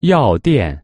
药店。